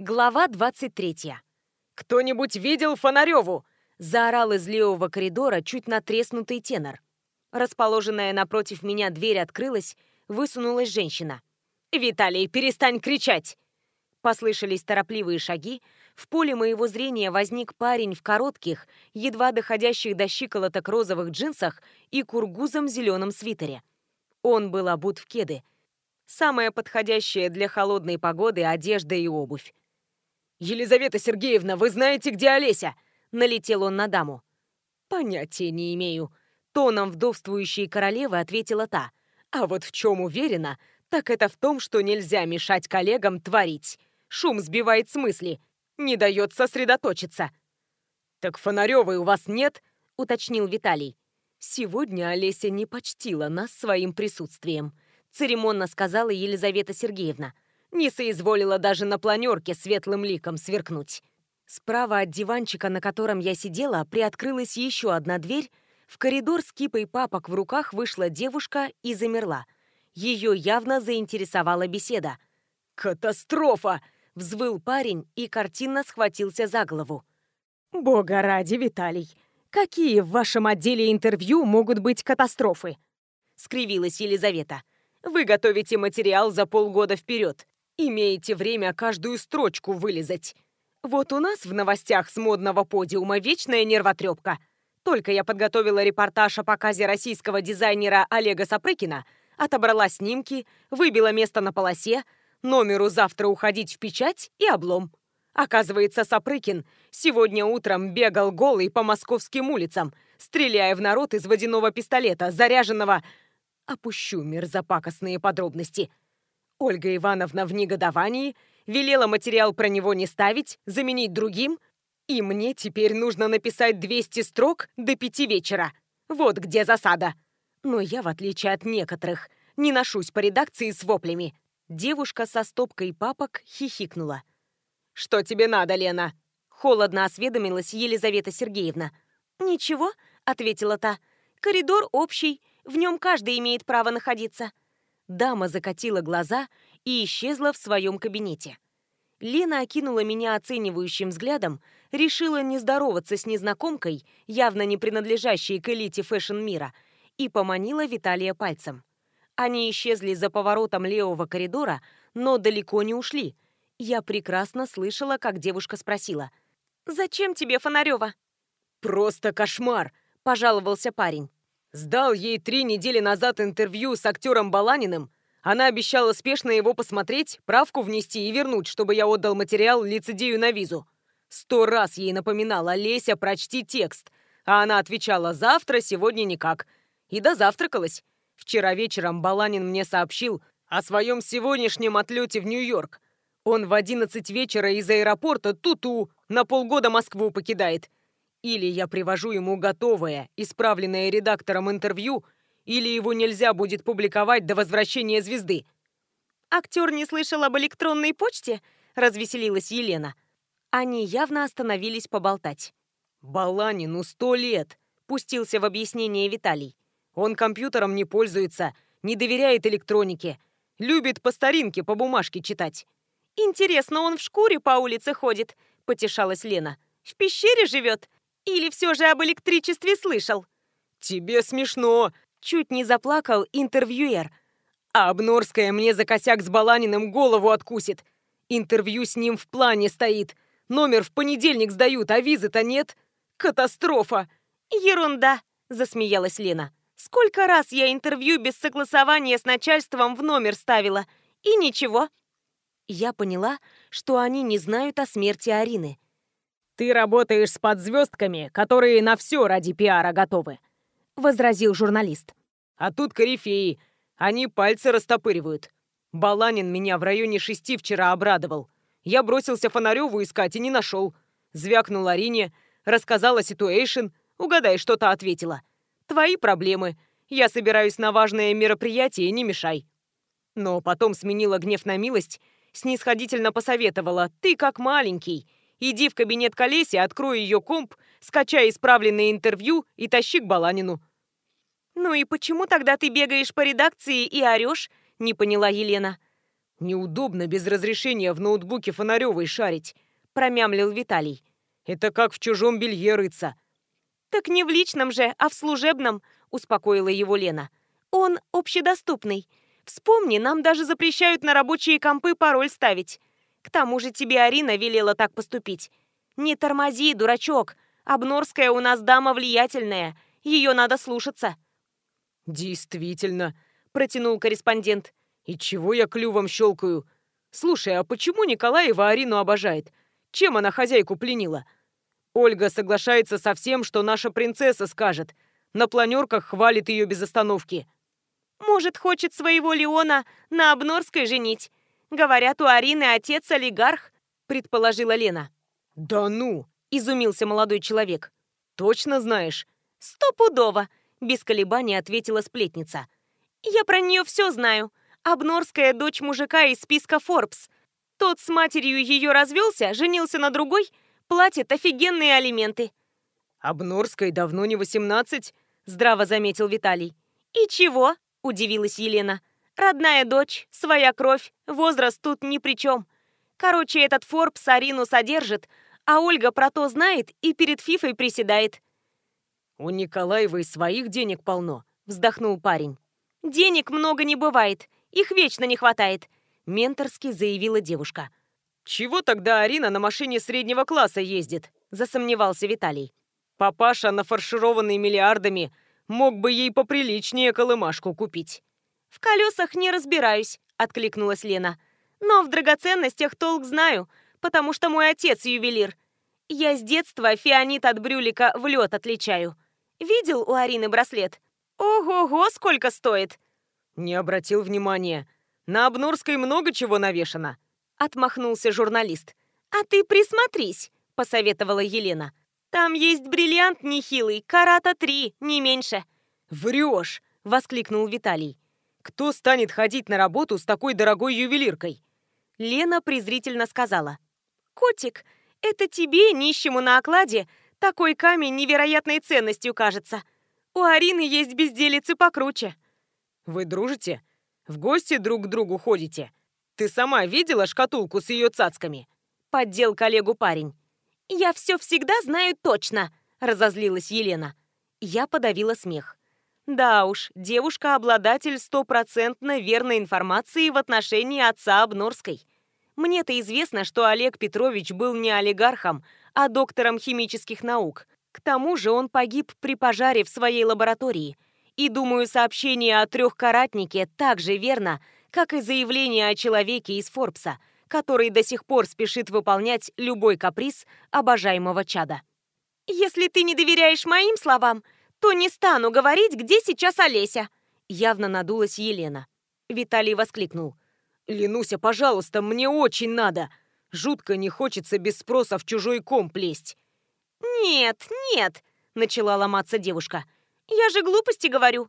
Глава 23. «Кто-нибудь видел Фонареву?» — заорал из левого коридора чуть натреснутый тенор. Расположенная напротив меня дверь открылась, высунулась женщина. «Виталий, перестань кричать!» Послышались торопливые шаги. В поле моего зрения возник парень в коротких, едва доходящих до щиколоток розовых джинсах и кургузом зеленом свитере. Он был обут в кеды. Самая подходящая для холодной погоды одежда и обувь. «Елизавета Сергеевна, вы знаете, где Олеся?» Налетел он на даму. «Понятия не имею», — тоном вдовствующей королевы ответила та. «А вот в чем уверена, так это в том, что нельзя мешать коллегам творить. Шум сбивает с мысли, не дает сосредоточиться». «Так Фонаревой у вас нет?» — уточнил Виталий. «Сегодня Олеся не почтила нас своим присутствием», — церемонно сказала Елизавета Сергеевна. Не соизволила даже на планерке светлым ликом сверкнуть. Справа от диванчика, на котором я сидела, приоткрылась еще одна дверь. В коридор с кипой папок в руках вышла девушка и замерла. Ее явно заинтересовала беседа. «Катастрофа!» — взвыл парень и картинно схватился за голову. «Бога ради, Виталий! Какие в вашем отделе интервью могут быть катастрофы?» — скривилась Елизавета. «Вы готовите материал за полгода вперед. Имеете время каждую строчку вылезать. Вот у нас в новостях с модного подиума вечная нервотрепка. Только я подготовила репортаж о показе российского дизайнера Олега Сапрыкина, отобрала снимки, выбила место на полосе, номеру завтра уходить в печать и облом. Оказывается, Сапрыкин сегодня утром бегал голый по московским улицам, стреляя в народ из водяного пистолета, заряженного... Опущу мерзопакостные подробности — Ольга Ивановна в негодовании, велела материал про него не ставить, заменить другим, и мне теперь нужно написать 200 строк до пяти вечера. Вот где засада. Но я, в отличие от некоторых, не ношусь по редакции с воплями. Девушка со стопкой папок хихикнула. «Что тебе надо, Лена?» Холодно осведомилась Елизавета Сергеевна. «Ничего», — ответила та. «Коридор общий, в нем каждый имеет право находиться». Дама закатила глаза и исчезла в своем кабинете. Лена окинула меня оценивающим взглядом, решила не здороваться с незнакомкой, явно не принадлежащей к элите фэшн-мира, и поманила Виталия пальцем. Они исчезли за поворотом левого коридора, но далеко не ушли. Я прекрасно слышала, как девушка спросила. «Зачем тебе Фонарева?» «Просто кошмар!» – пожаловался парень. Сдал ей три недели назад интервью с актером Баланиным. Она обещала спешно его посмотреть, правку внести и вернуть, чтобы я отдал материал лицедею на визу. Сто раз ей напоминала «Леся, прочти текст», а она отвечала «завтра, сегодня никак». И дозавтракалась. Вчера вечером Баланин мне сообщил о своем сегодняшнем отлете в Нью-Йорк. Он в одиннадцать вечера из аэропорта ту-ту на полгода Москву покидает. Или я привожу ему готовое, исправленное редактором интервью, или его нельзя будет публиковать до возвращения звезды. «Актер не слышал об электронной почте?» – развеселилась Елена. Они явно остановились поболтать. «Баланину сто лет!» – пустился в объяснение Виталий. «Он компьютером не пользуется, не доверяет электронике, любит по старинке по бумажке читать». «Интересно, он в шкуре по улице ходит?» – потешалась Лена. «В пещере живет? Или все же об электричестве слышал?» «Тебе смешно!» — чуть не заплакал интервьюер. «А Обнорская мне за косяк с Баланиным голову откусит. Интервью с ним в плане стоит. Номер в понедельник сдают, а визы-то нет. Катастрофа!» «Ерунда!» — засмеялась Лена. «Сколько раз я интервью без согласования с начальством в номер ставила. И ничего». Я поняла, что они не знают о смерти Арины. «Ты работаешь с подзвездками, которые на все ради пиара готовы», — возразил журналист. «А тут корифеи. Они пальцы растопыривают. Баланин меня в районе шести вчера обрадовал. Я бросился Фонареву искать и не нашел. Звякнул Арине, рассказала ситуэйшн. Угадай, что-то ответила. Твои проблемы. Я собираюсь на важное мероприятие, не мешай». Но потом сменила гнев на милость, снисходительно посоветовала. «Ты как маленький, Иди в кабинет к открой ее комп, скачай исправленное интервью и тащи к Баланину». «Ну и почему тогда ты бегаешь по редакции и орешь?» — не поняла Елена. Неудобно без разрешения в ноутбуке Фонаревой шарить, промямлил Виталий. Это как в чужом белье рыться. Так не в личном же, а в служебном, успокоила его Лена. Он общедоступный. Вспомни, нам даже запрещают на рабочие компы пароль ставить. К тому же тебе Арина велела так поступить. Не тормози, дурачок. Обнорская у нас дама влиятельная. Ее надо слушаться. Действительно, протянул корреспондент. И чего я клювом щелкаю? Слушай, а почему Николаева Арину обожает? Чем она хозяйку пленила? Ольга соглашается со всем, что наша принцесса скажет. На планерках хвалит ее без остановки. Может, хочет своего Леона на Обнорской женить? Говорят, у Арины отец олигарх, предположила Лена. Да ну, изумился молодой человек. Точно знаешь? Стопудово, без колебаний ответила сплетница. Я про нее все знаю. Обнорская дочь мужика из списка Forbes. Тот с матерью ее развелся, женился на другой, платит офигенные алименты. Обнорской давно не восемнадцать, здраво заметил Виталий. И чего? Удивилась Елена. Родная дочь, своя кровь, возраст тут ни при чем. Короче, этот Форбс Арину содержит, а Ольга про то знает и перед Фифой приседает. «У Николаевой своих денег полно», — вздохнул парень. «Денег много не бывает, их вечно не хватает», — менторски заявила девушка. «Чего тогда Арина на машине среднего класса ездит?» — засомневался Виталий. «Папаша, нафаршированный миллиардами, Мог бы ей поприличнее колымашку купить. «В колесах не разбираюсь», — откликнулась Лена. «Но в драгоценностях толк знаю, потому что мой отец ювелир. Я с детства фианит от брюлика в лед отличаю. Видел у Арины браслет? Ого-го, сколько стоит!» «Не обратил внимания. На Обнорской много чего навешано», — отмахнулся журналист. «А ты присмотрись», — посоветовала Елена. Там есть бриллиант нехилый, карата три, не меньше». «Врешь!» — воскликнул Виталий. «Кто станет ходить на работу с такой дорогой ювелиркой?» Лена презрительно сказала. «Котик, это тебе, нищему на окладе, такой камень невероятной ценностью кажется. У Арины есть безделицы покруче». «Вы дружите? В гости друг к другу ходите? Ты сама видела шкатулку с ее цацками?» Поддел коллегу парень. «Я все всегда знаю точно», — разозлилась Елена. Я подавила смех. Да уж, девушка-обладатель стопроцентно верной информации в отношении отца Обнорской. Мне-то известно, что Олег Петрович был не олигархом, а доктором химических наук. К тому же он погиб при пожаре в своей лаборатории. И думаю, сообщение о трехкаратнике так же верно, как и заявление о человеке из Форбса — который до сих пор спешит выполнять любой каприз обожаемого чада. «Если ты не доверяешь моим словам, то не стану говорить, где сейчас Олеся!» Явно надулась Елена. Виталий воскликнул. «Ленуся, пожалуйста, мне очень надо! Жутко не хочется без спроса в чужой ком плесть!» «Нет, нет!» — начала ломаться девушка. «Я же глупости говорю!»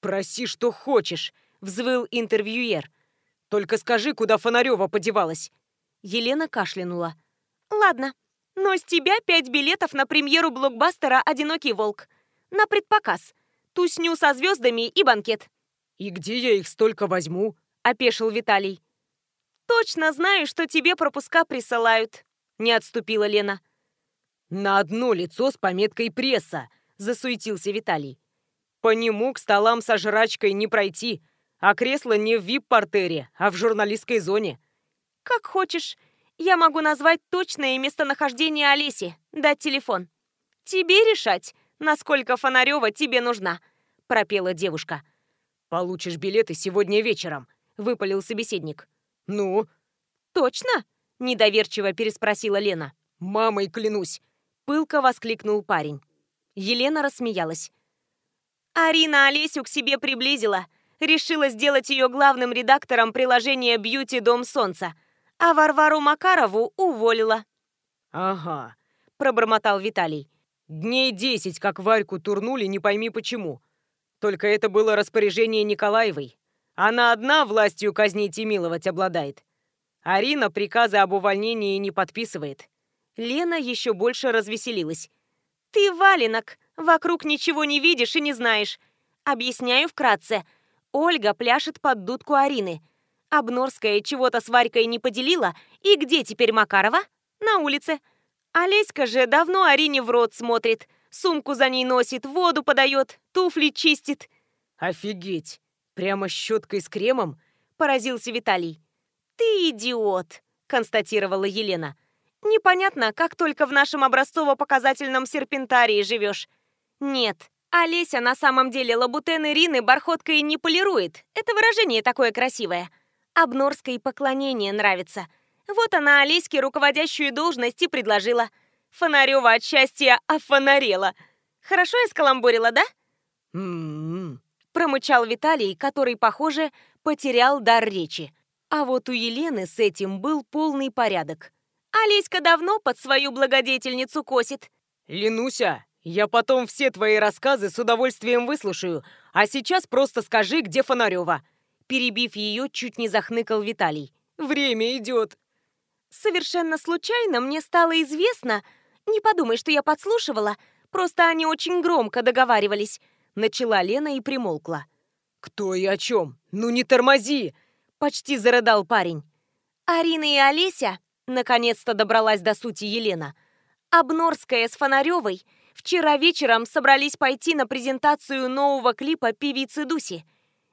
«Проси, что хочешь!» — взвыл интервьюер. Только скажи, куда Фонарева подевалась?» Елена кашлянула. «Ладно, но с тебя пять билетов на премьеру блокбастера «Одинокий волк». На предпоказ. Тусню со звездами и банкет». «И где я их столько возьму?» – опешил Виталий. «Точно знаю, что тебе пропуска присылают», – не отступила Лена. «На одно лицо с пометкой «пресса», – засуетился Виталий. «По нему к столам со жрачкой не пройти, а кресло не в вип-портере, а в журналистской зоне. Как хочешь. Я могу назвать точное местонахождение Олеси, дать телефон. Тебе решать, насколько Фонарева тебе нужна, пропела девушка. Получишь билеты сегодня вечером, выпалил собеседник. Ну? Точно? Недоверчиво переспросила Лена. Мамой клянусь, пылко воскликнул парень. Елена рассмеялась. Арина Олесю к себе приблизила решила сделать ее главным редактором приложения «Бьюти Дом Солнца», а Варвару Макарову уволила. «Ага», – пробормотал Виталий. «Дней десять, как Варьку турнули, не пойми почему. Только это было распоряжение Николаевой. Она одна властью казнить и миловать обладает. Арина приказы об увольнении не подписывает». Лена еще больше развеселилась. «Ты валенок, вокруг ничего не видишь и не знаешь. Объясняю вкратце – Ольга пляшет под дудку Арины. Обнорская чего-то с Варькой не поделила, и где теперь Макарова? На улице. Олеська же давно Арине в рот смотрит, сумку за ней носит, воду подает, туфли чистит. «Офигеть! Прямо щеткой с кремом?» – поразился Виталий. «Ты идиот!» – констатировала Елена. «Непонятно, как только в нашем образцово-показательном серпентарии живешь. Нет, Олеся на самом деле лабутен Ирины бархоткой не полирует. Это выражение такое красивое. Обнорской поклонение нравится. Вот она Олеське руководящую должность и предложила. Фонарева от счастья офонарела. Хорошо я скаламбурила, да? «М-м-м», промычал Виталий, который, похоже, потерял дар речи. А вот у Елены с этим был полный порядок. Олеська давно под свою благодетельницу косит. «Ленуся, я потом все твои рассказы с удовольствием выслушаю, а сейчас просто скажи, где Фонарева». Перебив ее, чуть не захныкал Виталий. «Время идет». Совершенно случайно мне стало известно, не подумай, что я подслушивала, просто они очень громко договаривались. Начала Лена и примолкла. «Кто и о чем? Ну не тормози!» Почти зарыдал парень. Арина и Олеся, наконец-то добралась до сути Елена, Обнорская с Фонаревой – Вчера вечером собрались пойти на презентацию нового клипа певицы Дуси.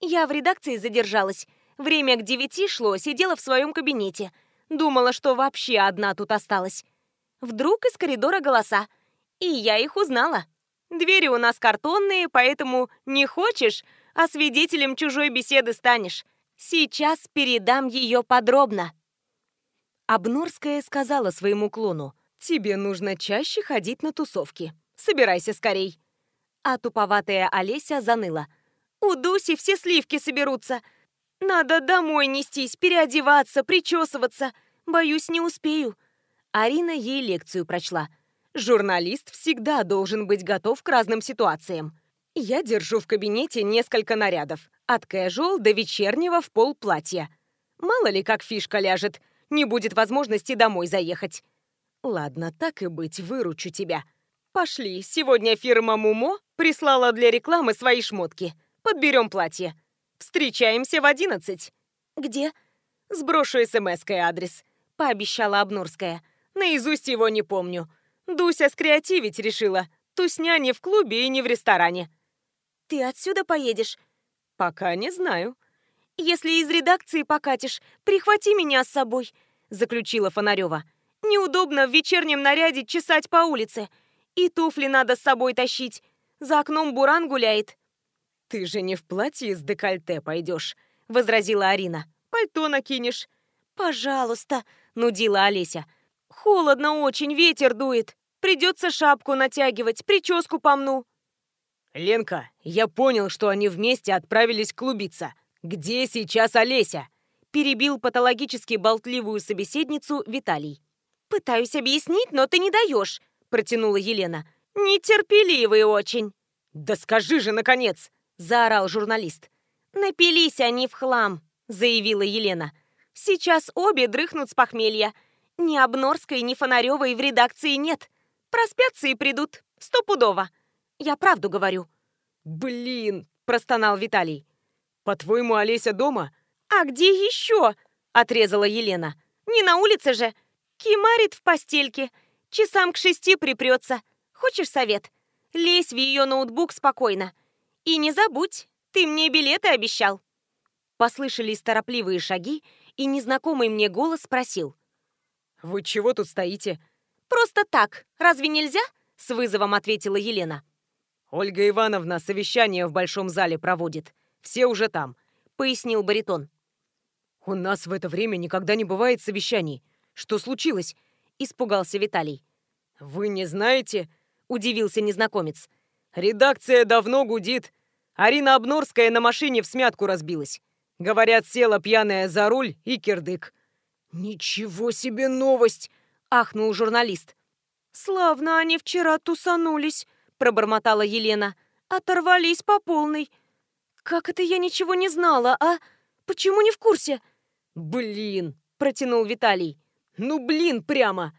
Я в редакции задержалась. Время к девяти шло, сидела в своем кабинете. Думала, что вообще одна тут осталась. Вдруг из коридора голоса. И я их узнала. Двери у нас картонные, поэтому не хочешь, а свидетелем чужой беседы станешь. Сейчас передам ее подробно. Обнорская сказала своему клону. Тебе нужно чаще ходить на тусовки. Собирайся скорей. А туповатая Олеся заныла. У Дуси все сливки соберутся. Надо домой нестись, переодеваться, причесываться. Боюсь, не успею. Арина ей лекцию прочла. Журналист всегда должен быть готов к разным ситуациям. Я держу в кабинете несколько нарядов. От casual до вечернего в пол платья. Мало ли как фишка ляжет. Не будет возможности домой заехать. Ладно, так и быть, выручу тебя. Пошли, сегодня фирма Мумо прислала для рекламы свои шмотки. Подберем платье. Встречаемся в одиннадцать. Где? Сброшу смс-кой адрес. Пообещала Обнурская. Наизусть его не помню. Дуся скреативить решила. Тусня не в клубе и не в ресторане. Ты отсюда поедешь? Пока не знаю. Если из редакции покатишь, прихвати меня с собой, заключила Фонарева. Неудобно в вечернем наряде чесать по улице. И туфли надо с собой тащить. За окном буран гуляет. «Ты же не в платье с декольте пойдешь», — возразила Арина. «Пальто накинешь». «Пожалуйста», — нудила Олеся. «Холодно очень, ветер дует. Придется шапку натягивать, прическу помну». «Ленка, я понял, что они вместе отправились клубиться. Где сейчас Олеся?» Перебил патологически болтливую собеседницу Виталий. «Пытаюсь объяснить, но ты не даешь», — протянула Елена. «Нетерпеливый очень». «Да скажи же, наконец!» — заорал журналист. «Напились они в хлам», — заявила Елена. «Сейчас обе дрыхнут с похмелья. Ни Обнорской, ни Фонаревой в редакции нет. Проспятся и придут. Стопудово. Я правду говорю». «Блин!» – простонал Виталий. «По-твоему, Олеся дома?» «А где еще?» – отрезала Елена. «Не на улице же. Кимарит в постельке. Часам к шести припрется. Хочешь совет? Лезь в ее ноутбук спокойно. И не забудь, ты мне билеты обещал. Послышались торопливые шаги, и незнакомый мне голос спросил. «Вы чего тут стоите?» «Просто так. Разве нельзя?» С вызовом ответила Елена. «Ольга Ивановна совещание в большом зале проводит. Все уже там», — пояснил баритон. «У нас в это время никогда не бывает совещаний. Что случилось?» — испугался Виталий. «Вы не знаете?» — удивился незнакомец. «Редакция давно гудит. Арина Обнорская на машине в смятку разбилась. Говорят, села пьяная за руль и кирдык». «Ничего себе новость!» — ахнул журналист. «Славно они вчера тусанулись», — пробормотала Елена. «Оторвались по полной. Как это я ничего не знала, а? Почему не в курсе?» «Блин!» — протянул Виталий. Ну блин, прямо.